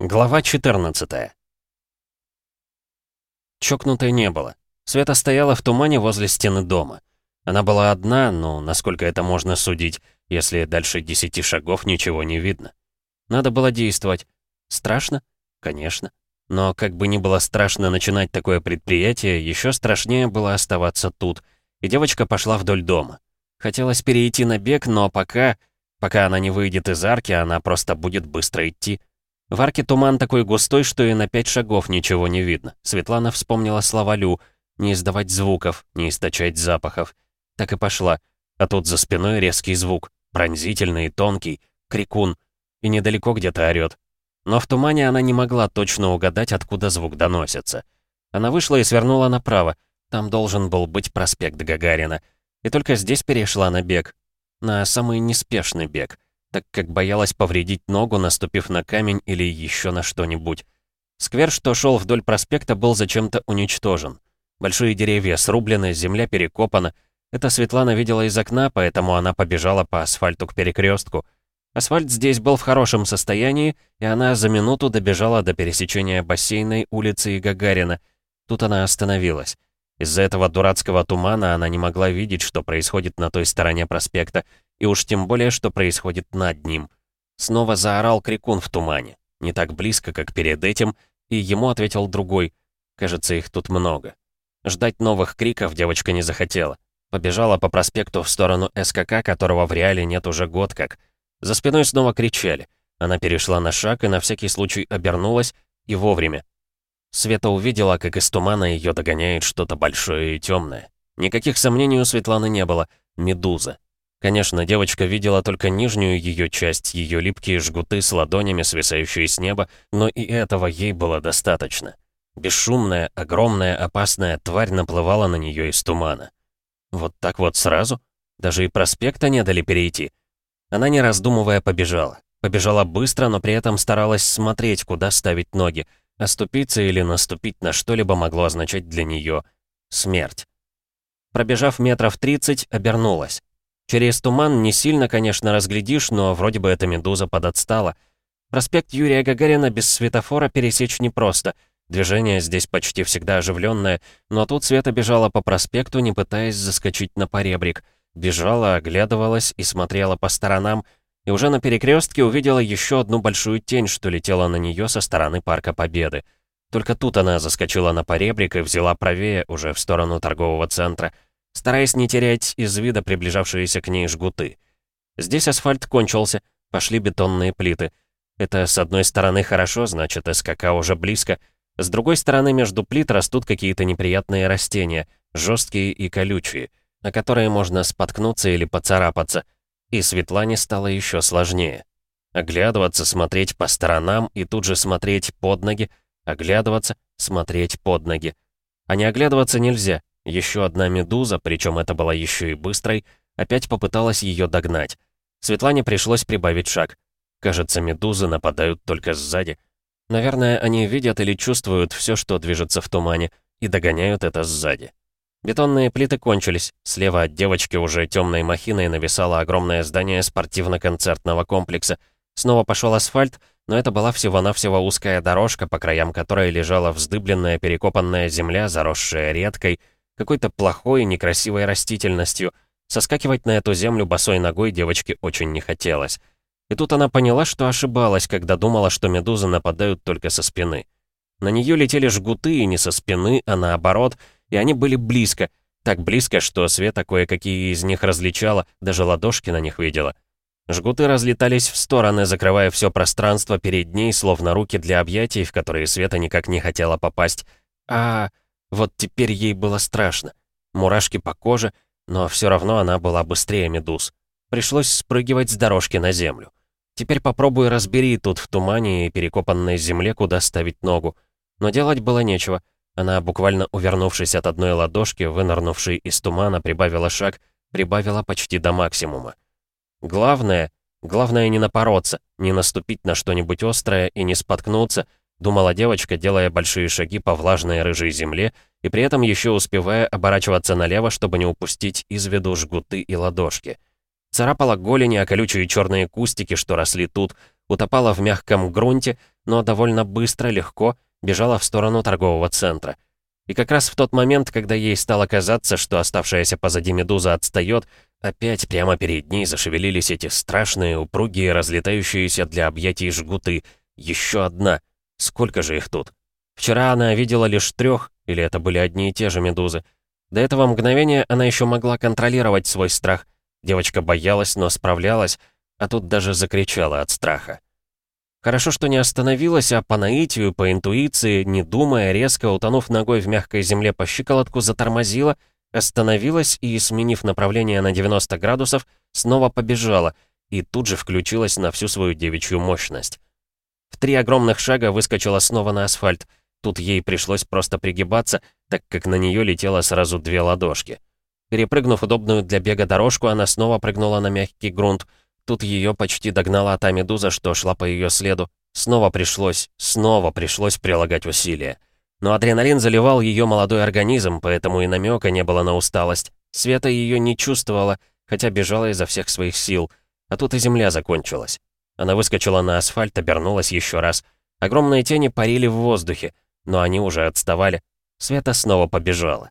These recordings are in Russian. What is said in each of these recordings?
Глава 14 Чокнутой не было. Света стояла в тумане возле стены дома. Она была одна, но насколько это можно судить, если дальше десяти шагов ничего не видно. Надо было действовать. Страшно? Конечно. Но как бы ни было страшно начинать такое предприятие, еще страшнее было оставаться тут. И девочка пошла вдоль дома. Хотелось перейти на бег, но пока... Пока она не выйдет из арки, она просто будет быстро идти. В арке туман такой густой, что и на пять шагов ничего не видно. Светлана вспомнила слова Лю. Не издавать звуков, не источать запахов. Так и пошла. А тут за спиной резкий звук. Пронзительный тонкий. Крикун. И недалеко где-то орёт. Но в тумане она не могла точно угадать, откуда звук доносится. Она вышла и свернула направо. Там должен был быть проспект Гагарина. И только здесь перешла на бег. На самый неспешный бег так как боялась повредить ногу, наступив на камень или еще на что-нибудь. Сквер, что шел вдоль проспекта, был зачем-то уничтожен. Большие деревья срублены, земля перекопана. Это Светлана видела из окна, поэтому она побежала по асфальту к перекрестку. Асфальт здесь был в хорошем состоянии, и она за минуту добежала до пересечения бассейной улицы и Гагарина. Тут она остановилась. Из-за этого дурацкого тумана она не могла видеть, что происходит на той стороне проспекта, и уж тем более, что происходит над ним. Снова заорал крикун в тумане. Не так близко, как перед этим, и ему ответил другой. Кажется, их тут много. Ждать новых криков девочка не захотела. Побежала по проспекту в сторону СКК, которого в реале нет уже год как. За спиной снова кричали. Она перешла на шаг и на всякий случай обернулась, и вовремя. Света увидела, как из тумана ее догоняет что-то большое и темное. Никаких сомнений у Светланы не было. Медуза. Конечно, девочка видела только нижнюю ее часть, ее липкие жгуты с ладонями, свисающие с неба, но и этого ей было достаточно. Бесшумная, огромная, опасная тварь наплывала на нее из тумана. Вот так вот сразу? Даже и проспекта не дали перейти. Она, не раздумывая, побежала. Побежала быстро, но при этом старалась смотреть, куда ставить ноги. Оступиться или наступить на что-либо могло означать для нее смерть. Пробежав метров 30, обернулась. Через туман не сильно, конечно, разглядишь, но вроде бы эта медуза подотстала. Проспект Юрия Гагарина без светофора пересечь непросто. Движение здесь почти всегда оживленное, но тут Света бежала по проспекту, не пытаясь заскочить на поребрик. Бежала, оглядывалась и смотрела по сторонам, и уже на перекрестке увидела еще одну большую тень, что летела на нее со стороны Парка Победы. Только тут она заскочила на поребрик и взяла правее, уже в сторону торгового центра — стараясь не терять из вида приближавшиеся к ней жгуты. Здесь асфальт кончился, пошли бетонные плиты. Это, с одной стороны, хорошо, значит, СКК уже близко. С другой стороны, между плит растут какие-то неприятные растения, жесткие и колючие, на которые можно споткнуться или поцарапаться. И Светлане стало еще сложнее. Оглядываться, смотреть по сторонам и тут же смотреть под ноги, оглядываться, смотреть под ноги. А не оглядываться нельзя, еще одна медуза, причем это была еще и быстрой, опять попыталась ее догнать. Светлане пришлось прибавить шаг. Кажется, медузы нападают только сзади. Наверное, они видят или чувствуют все, что движется в тумане, и догоняют это сзади. Бетонные плиты кончились. Слева от девочки уже темной махиной нависало огромное здание спортивно-концертного комплекса. Снова пошел асфальт, но это была всего-навсего узкая дорожка, по краям которой лежала вздыбленная перекопанная земля, заросшая редкой, какой-то плохой, некрасивой растительностью. Соскакивать на эту землю босой ногой девочке очень не хотелось. И тут она поняла, что ошибалась, когда думала, что медузы нападают только со спины. На нее летели жгуты и не со спины, а наоборот, и они были близко, так близко, что Света кое-какие из них различала, даже ладошки на них видела. Жгуты разлетались в стороны, закрывая все пространство перед ней, словно руки для объятий, в которые Света никак не хотела попасть. А, вот теперь ей было страшно. Мурашки по коже, но все равно она была быстрее медуз. Пришлось спрыгивать с дорожки на землю. Теперь попробуй разбери тут в тумане и перекопанной земле, куда ставить ногу. Но делать было нечего. Она, буквально увернувшись от одной ладошки, вынырнувшей из тумана, прибавила шаг, прибавила почти до максимума. Главное, главное не напороться, не наступить на что-нибудь острое и не споткнуться, Думала девочка, делая большие шаги по влажной рыжей земле и при этом еще успевая оборачиваться налево, чтобы не упустить из виду жгуты и ладошки. Царапала голени, а колючие черные кустики, что росли тут, утопала в мягком грунте, но довольно быстро, легко бежала в сторону торгового центра. И как раз в тот момент, когда ей стало казаться, что оставшаяся позади медуза отстает, опять прямо перед ней зашевелились эти страшные, упругие, разлетающиеся для объятий жгуты. Еще одна. Сколько же их тут? Вчера она видела лишь трех, или это были одни и те же медузы. До этого мгновения она еще могла контролировать свой страх. Девочка боялась, но справлялась, а тут даже закричала от страха. Хорошо, что не остановилась, а по наитию, по интуиции, не думая, резко утонув ногой в мягкой земле по щиколотку, затормозила, остановилась и, сменив направление на 90 градусов, снова побежала и тут же включилась на всю свою девичью мощность. Три огромных шага выскочила снова на асфальт. Тут ей пришлось просто пригибаться, так как на нее летело сразу две ладошки. Перепрыгнув удобную для бега дорожку, она снова прыгнула на мягкий грунт, Тут ее почти догнала та медуза, что шла по ее следу. Снова пришлось, снова пришлось прилагать усилия. Но адреналин заливал ее молодой организм, поэтому и намека не было на усталость. Света ее не чувствовала, хотя бежала изо всех своих сил. А тут и земля закончилась. Она выскочила на асфальт, обернулась еще раз. Огромные тени парили в воздухе, но они уже отставали. Света снова побежала.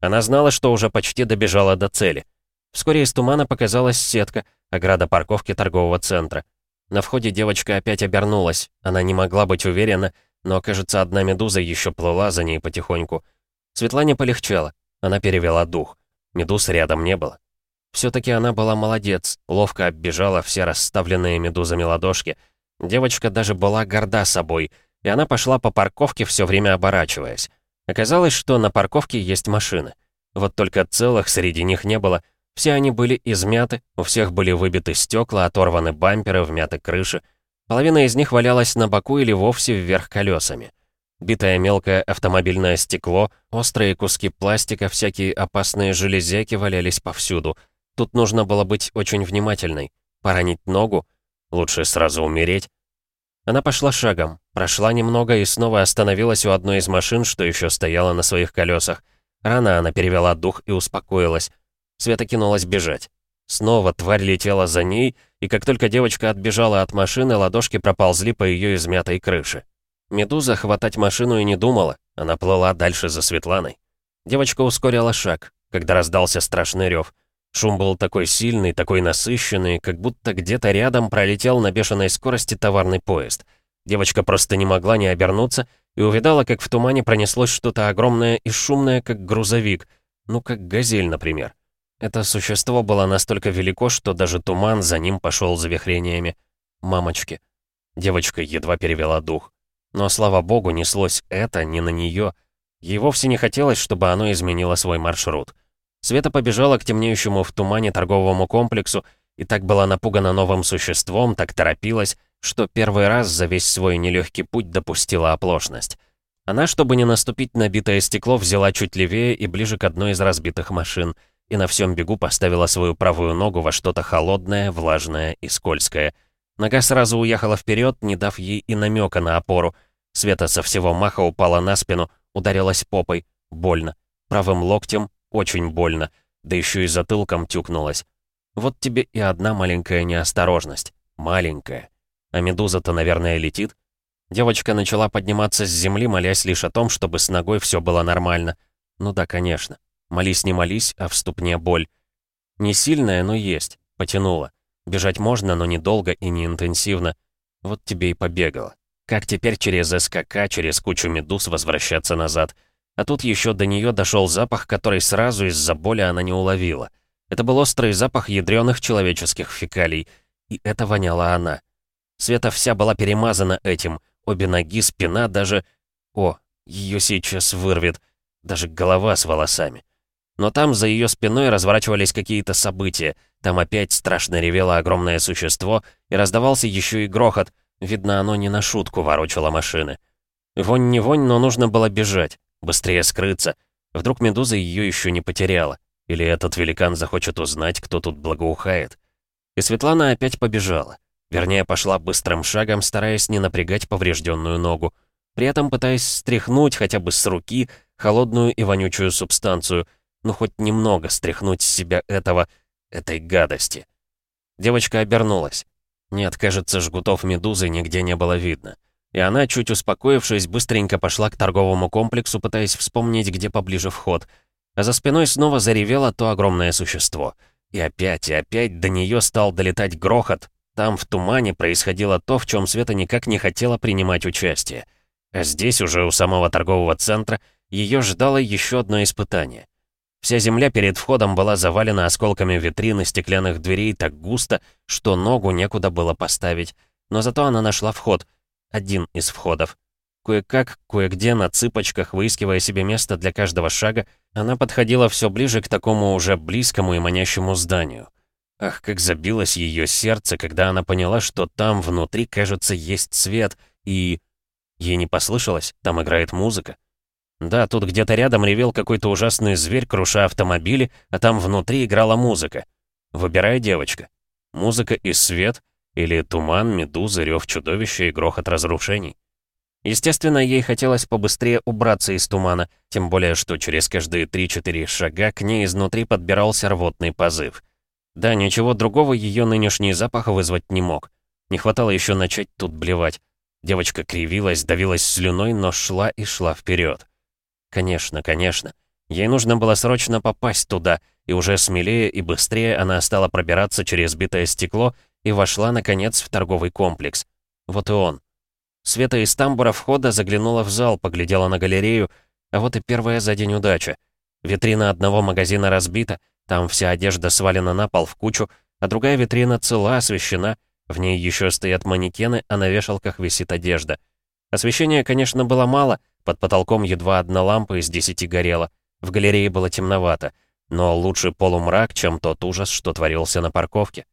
Она знала, что уже почти добежала до цели. Вскоре из тумана показалась сетка, ограда парковки торгового центра. На входе девочка опять обернулась. Она не могла быть уверена, но, кажется, одна медуза еще плыла за ней потихоньку. Светлане полегчало. Она перевела дух. Медуз рядом не было. Все-таки она была молодец, ловко оббежала все расставленные медузами ладошки. Девочка даже была горда собой, и она пошла по парковке, все время оборачиваясь. Оказалось, что на парковке есть машины. Вот только целых среди них не было — все они были измяты, у всех были выбиты стекла, оторваны бамперы, вмяты крыши. Половина из них валялась на боку или вовсе вверх колесами. Битое мелкое автомобильное стекло, острые куски пластика, всякие опасные железяки валялись повсюду. Тут нужно было быть очень внимательной. Поранить ногу? Лучше сразу умереть. Она пошла шагом, прошла немного и снова остановилась у одной из машин, что еще стояла на своих колесах. Рано она перевела дух и успокоилась. Света кинулась бежать. Снова тварь летела за ней, и как только девочка отбежала от машины, ладошки проползли по ее измятой крыше. Медуза хватать машину и не думала, она плыла дальше за Светланой. Девочка ускорила шаг, когда раздался страшный рев. Шум был такой сильный, такой насыщенный, как будто где-то рядом пролетел на бешеной скорости товарный поезд. Девочка просто не могла не обернуться и увидала, как в тумане пронеслось что-то огромное и шумное, как грузовик, ну, как газель, например. Это существо было настолько велико, что даже туман за ним пошел завихрениями. Мамочки. Девочка едва перевела дух. Но, слава богу, неслось это не на нее. Ей вовсе не хотелось, чтобы оно изменило свой маршрут. Света побежала к темнеющему в тумане торговому комплексу и так была напугана новым существом, так торопилась, что первый раз за весь свой нелегкий путь допустила оплошность. Она, чтобы не наступить на битое стекло, взяла чуть левее и ближе к одной из разбитых машин — и на всем бегу поставила свою правую ногу во что-то холодное, влажное и скользкое. Нога сразу уехала вперед, не дав ей и намека на опору. Света со всего маха упала на спину, ударилась попой. Больно. Правым локтем очень больно. Да еще и затылком тюкнулась. Вот тебе и одна маленькая неосторожность. Маленькая. А медуза-то, наверное, летит. Девочка начала подниматься с земли, молясь лишь о том, чтобы с ногой все было нормально. Ну да, конечно. Молись, не молись, а в ступне боль. Не сильная, но есть. Потянула. Бежать можно, но недолго и не интенсивно. Вот тебе и побегала. Как теперь через СКК, через кучу медуз возвращаться назад? А тут еще до нее дошел запах, который сразу из-за боли она не уловила. Это был острый запах ядреных человеческих фекалий. И это воняла она. Света вся была перемазана этим. Обе ноги, спина, даже... О, ее сейчас вырвет. Даже голова с волосами. Но там за ее спиной разворачивались какие-то события. Там опять страшно ревело огромное существо, и раздавался еще и грохот. Видно, оно не на шутку ворочало машины. Вонь не вонь, но нужно было бежать, быстрее скрыться. Вдруг медуза ее еще не потеряла. Или этот великан захочет узнать, кто тут благоухает. И Светлана опять побежала. Вернее, пошла быстрым шагом, стараясь не напрягать поврежденную ногу. При этом пытаясь стряхнуть хотя бы с руки холодную и вонючую субстанцию — ну хоть немного стряхнуть с себя этого, этой гадости. Девочка обернулась. Нет, кажется, жгутов медузы нигде не было видно. И она, чуть успокоившись, быстренько пошла к торговому комплексу, пытаясь вспомнить, где поближе вход. А за спиной снова заревело то огромное существо. И опять, и опять до нее стал долетать грохот. Там, в тумане, происходило то, в чем Света никак не хотела принимать участие. А здесь, уже у самого торгового центра, ее ждало еще одно испытание. Вся земля перед входом была завалена осколками витрин и стеклянных дверей так густо, что ногу некуда было поставить. Но зато она нашла вход, один из входов. Кое-как, кое-где на цыпочках, выискивая себе место для каждого шага, она подходила все ближе к такому уже близкому и манящему зданию. Ах, как забилось ее сердце, когда она поняла, что там внутри, кажется, есть свет, и... Ей не послышалось, там играет музыка. Да, тут где-то рядом ревел какой-то ужасный зверь, круша автомобили, а там внутри играла музыка. Выбирай, девочка. Музыка и свет, или туман, медузы, рев чудовища и грохот разрушений. Естественно, ей хотелось побыстрее убраться из тумана, тем более, что через каждые 3-4 шага к ней изнутри подбирался рвотный позыв. Да, ничего другого ее нынешний запах вызвать не мог. Не хватало еще начать тут блевать. Девочка кривилась, давилась слюной, но шла и шла вперед. Конечно, конечно. Ей нужно было срочно попасть туда, и уже смелее и быстрее она стала пробираться через битое стекло и вошла, наконец, в торговый комплекс. Вот и он. Света из тамбура входа заглянула в зал, поглядела на галерею, а вот и первая за день удача. Витрина одного магазина разбита, там вся одежда свалена на пол в кучу, а другая витрина цела, освещена, в ней еще стоят манекены, а на вешалках висит одежда. Освещения, конечно, было мало — под потолком едва одна лампа из десяти горела. В галерее было темновато. Но лучше полумрак, чем тот ужас, что творился на парковке.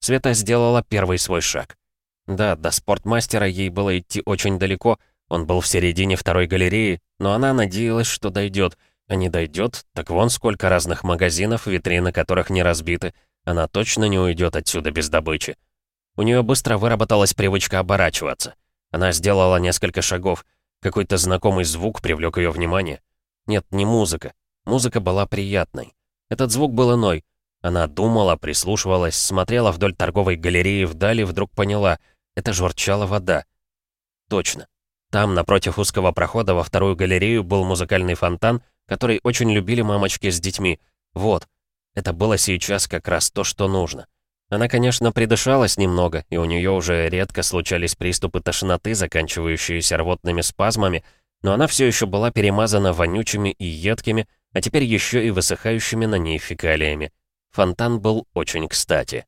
Света сделала первый свой шаг. Да, до спортмастера ей было идти очень далеко, он был в середине второй галереи, но она надеялась, что дойдет. А не дойдет, так вон сколько разных магазинов, витрины которых не разбиты. Она точно не уйдет отсюда без добычи. У нее быстро выработалась привычка оборачиваться. Она сделала несколько шагов. Какой-то знакомый звук привлек ее внимание. Нет, не музыка. Музыка была приятной. Этот звук был иной. Она думала, прислушивалась, смотрела вдоль торговой галереи вдали, вдруг поняла — это журчала вода. Точно. Там, напротив узкого прохода во вторую галерею, был музыкальный фонтан, который очень любили мамочки с детьми. Вот. Это было сейчас как раз то, что нужно. Она, конечно, придышалась немного, и у нее уже редко случались приступы тошноты, заканчивающиеся рвотными спазмами, но она все еще была перемазана вонючими и едкими, а теперь еще и высыхающими на ней фекалиями. Фонтан был очень кстати.